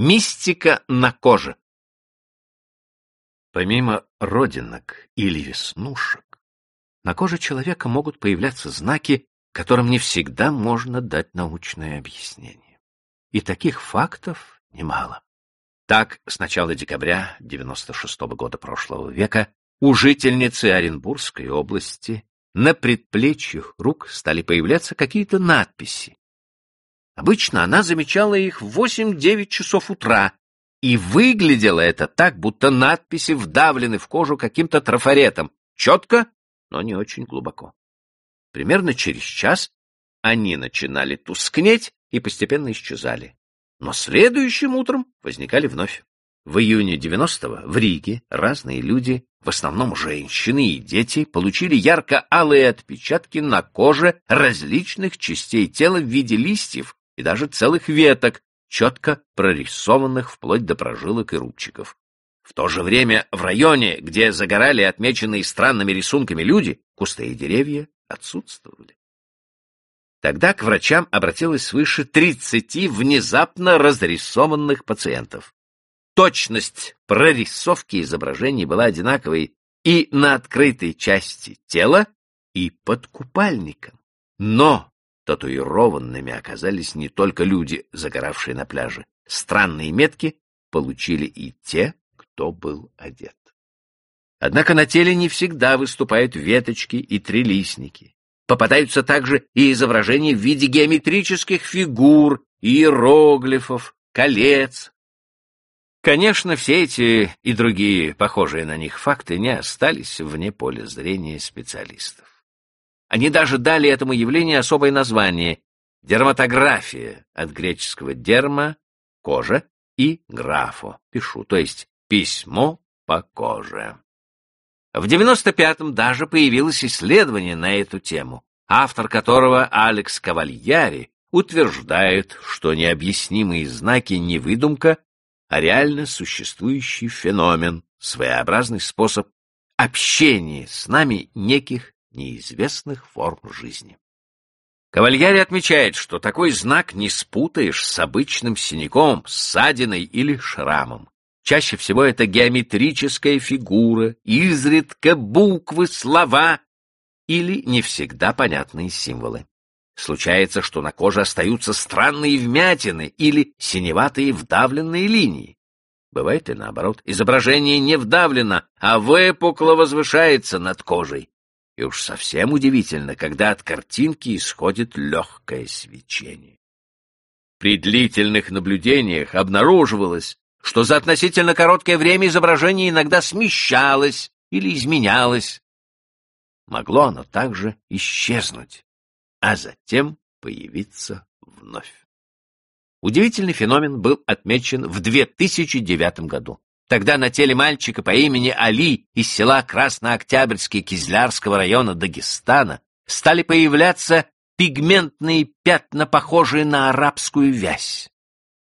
Мистика на коже. Помимо родинок или веснушек, на коже человека могут появляться знаки, которым не всегда можно дать научное объяснение. И таких фактов немало. Так, с начала декабря 96 -го года прошлого века у жительницы Оренбургской области на предплечьях рук стали появляться какие-то надписи. Обычно она замечала их в 8-9 часов утра, и выглядело это так, будто надписи вдавлены в кожу каким-то трафаретом, четко, но не очень глубоко. Примерно через час они начинали тускнеть и постепенно исчезали. Но следующим утром возникали вновь. В июне 90-го в Риге разные люди, в основном женщины и дети, получили ярко-алые отпечатки на коже различных частей тела в виде листьев и даже целых веток, четко прорисованных вплоть до прожилок и рубчиков. В то же время в районе, где загорали отмеченные странными рисунками люди, кусты и деревья отсутствовали. Тогда к врачам обратилось свыше 30 внезапно разрисованных пациентов. Точность прорисовки изображений была одинаковой и на открытой части тела, и под купальником. Но татуированными оказались не только люди, загоравшие на пляже. Странные метки получили и те, кто был одет. Однако на теле не всегда выступают веточки и трилистники. Попадаются также и изображения в виде геометрических фигур, иероглифов, колец. Конечно, все эти и другие похожие на них факты не остались вне поля зрения специалистов. Они даже дали этому явлению особое название — дерматография, от греческого «дерма» — кожа, и «графо» — пишу, то есть письмо по коже. В 95-м даже появилось исследование на эту тему, автор которого Алекс Кавальяри утверждает, что необъяснимые знаки не выдумка, а реально существующий феномен, своеобразный способ общения с нами неких неизвестных форм жизни. Кавальяри отмечает, что такой знак не спутаешь с обычным синяком, ссадиной или шрамом. Чаще всего это геометрическая фигура, изредка буквы, слова или не всегда понятные символы. Случается, что на коже остаются странные вмятины или синеватые вдавленные линии. Бывает и наоборот. Изображение не вдавлено, а выпукло возвышается над кожей. И уж совсем удивительно, когда от картинки исходит легкое свечение. При длительных наблюдениях обнаруживалось, что за относительно короткое время изображение иногда смещалось или изменялось. Могло оно также исчезнуть, а затем появиться вновь. Удивительный феномен был отмечен в 2009 году. Тогда на теле мальчика по имени Али из села Краснооктябрьский Кизлярского района Дагестана стали появляться пигментные пятна, похожие на арабскую вязь.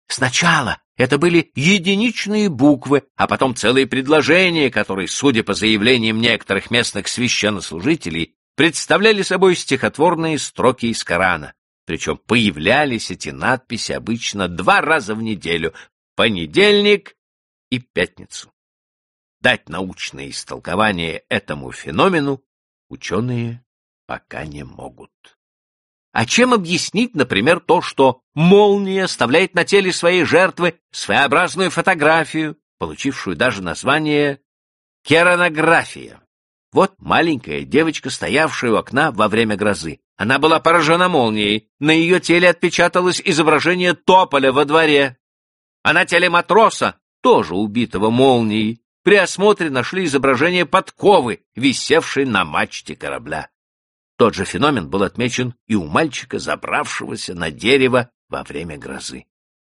Сначала это были единичные буквы, а потом целые предложения, которые, судя по заявлениям некоторых местных священнослужителей, представляли собой стихотворные строки из Корана. Причем появлялись эти надписи обычно два раза в неделю — понедельник и пятницу. Дать научное истолкование этому феномену ученые пока не могут. А чем объяснить, например, то, что молния оставляет на теле своей жертвы своеобразную фотографию, получившую даже название керанография? Вот маленькая девочка, стоявшая у окна во время грозы. Она была поражена молнией. На ее теле отпечаталось изображение тополя во дворе. А на теле матроса, тоже убитого молнией, при осмотре нашли изображение подковы, висевшей на мачте корабля. Тот же феномен был отмечен и у мальчика, забравшегося на дерево во время грозы.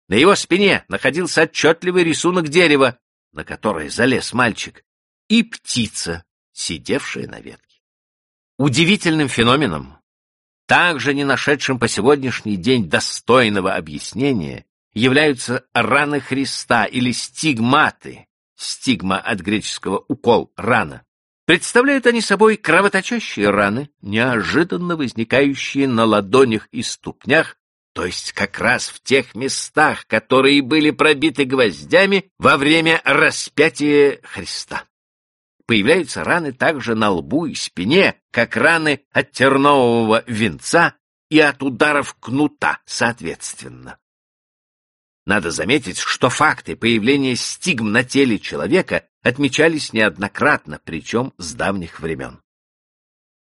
На его спине находился отчетливый рисунок дерева, на которое залез мальчик, и птица, сидевшая на ветке. Удивительным феноменом, также не нашедшим по сегодняшний день достойного объяснения, являются раны Христа или стигматы, стигма от греческого «укол», рана. Представляют они собой кровоточащие раны, неожиданно возникающие на ладонях и ступнях то есть как раз в тех местах, которые были пробиты гвоздями во время распятия Христа. Появляются раны также на лбу и спине, как раны от тернового венца и от ударов кнута, соответственно. Надо заметить, что факты появления стигм на теле человека отмечались неоднократно, причем с давних времен.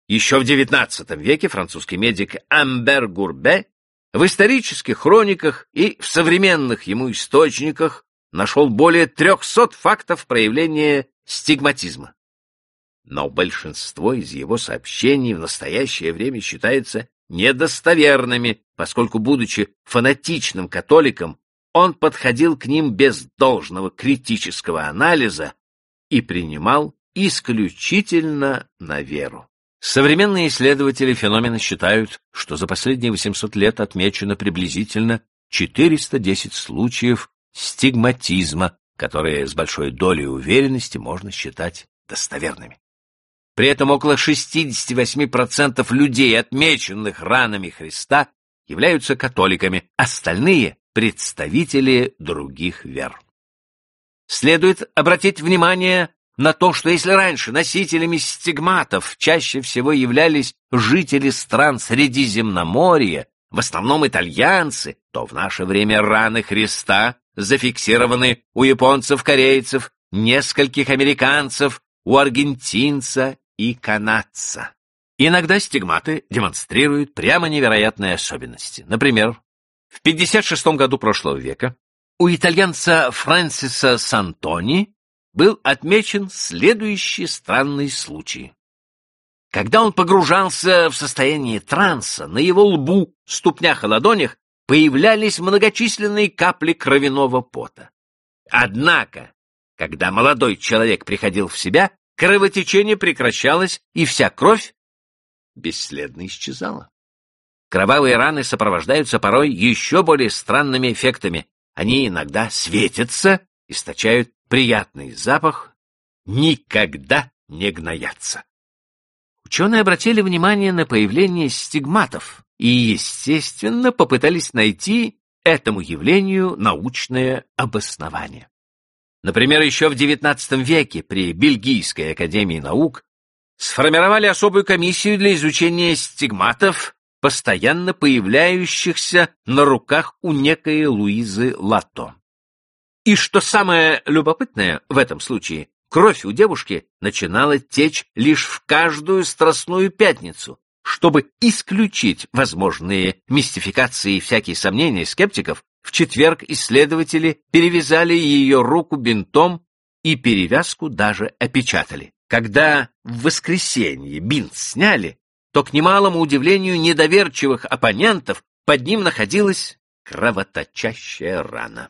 Еще в XIX веке французский медик Амбер Гурбе в исторических хрониках и в современных ему источниках нашел более 300 фактов проявления стигматизма. Но большинство из его сообщений в настоящее время считается недостоверными, поскольку, будучи фанатичным католиком, он подходил к ним без должного критического анализа и принимал исключительно на веру. Современные исследователи феномена считают, что за последние 800 лет отмечено приблизительно 410 случаев стигматизма, которые с большой долей уверенности можно считать достоверными. При этом около 68% людей, отмеченных ранами Христа, являются католиками, остальные — представители других вер. Следует обратить внимание на то, что если раньше носителями стигматов чаще всего являлись жители стран Средиземноморья, в основном итальянцы, то в наше время раны Христа зафиксированы у японцев-корейцев, нескольких американцев, у аргентинца и канадца. Иногда стигматы демонстрируют прямо невероятные особенности. Например, в 56 году прошлого века у итальянца Фрэнсиса Сантони был отмечен следующий странный случай. Когда он погружался в состояние транса, на его лбу, ступнях и ладонях появлялись многочисленные капли кровяного пота. Однако, когда молодой человек приходил в себя, кровотечение прекращалось, и вся кровь бесследно исчезала. Кровавые раны сопровождаются порой еще более странными эффектами. Они иногда светятся, источают приятный запах, никогда не гноятся. Ученые обратили внимание на появление стигматов и, естественно, попытались найти этому явлению научное обоснование. Например, еще в XIX веке при Бельгийской академии наук сформировали особую комиссию для изучения стигматов, постоянно появляющихся на руках у некой Луизы Латто. И что самое любопытное в этом случае, кровь у девушки начинала течь лишь в каждую страстную пятницу. Чтобы исключить возможные мистификации и всякие сомнения скептиков, в четверг исследователи перевязали ее руку бинтом и перевязку даже опечатали. Когда в воскресенье бинт сняли, то, к немалому удивлению недоверчивых оппонентов, под ним находилась кровоточащая рана.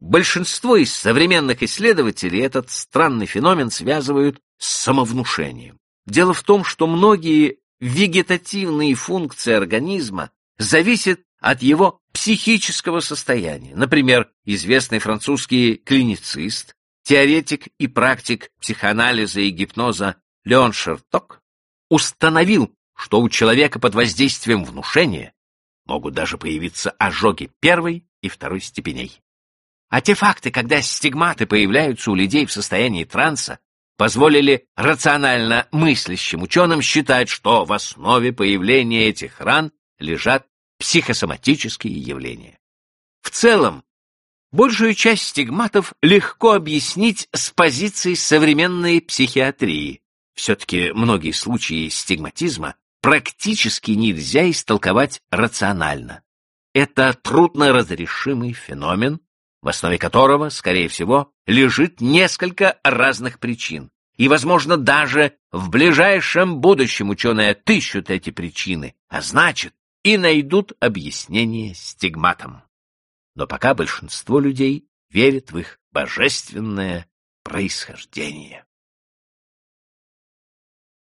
Большинство из современных исследователей этот странный феномен связывают с самовнушением. Дело в том, что многие вегетативные функции организма зависят от его психического состояния. Например, известный французский клиницист, теоретик и практик психоанализа и гипноза Леон Шерток установил, что у человека под воздействием внушения могут даже появиться ожоги первой и второй степеней. А те факты, когда стигматы появляются у людей в состоянии транса, позволили рационально мыслящим ученым считать, что в основе появления этих ран лежат психосоматические явления. В целом, большую часть стигматов легко объяснить с позиции современной психиатрии. Все-таки многие случаи стигматизма практически нельзя истолковать рационально. Это трудноразрешимый феномен, в основе которого, скорее всего, лежит несколько разных причин. И, возможно, даже в ближайшем будущем ученые отыщут эти причины, а значит, и найдут объяснение стигматам. Но пока большинство людей верит в их божественное происхождение.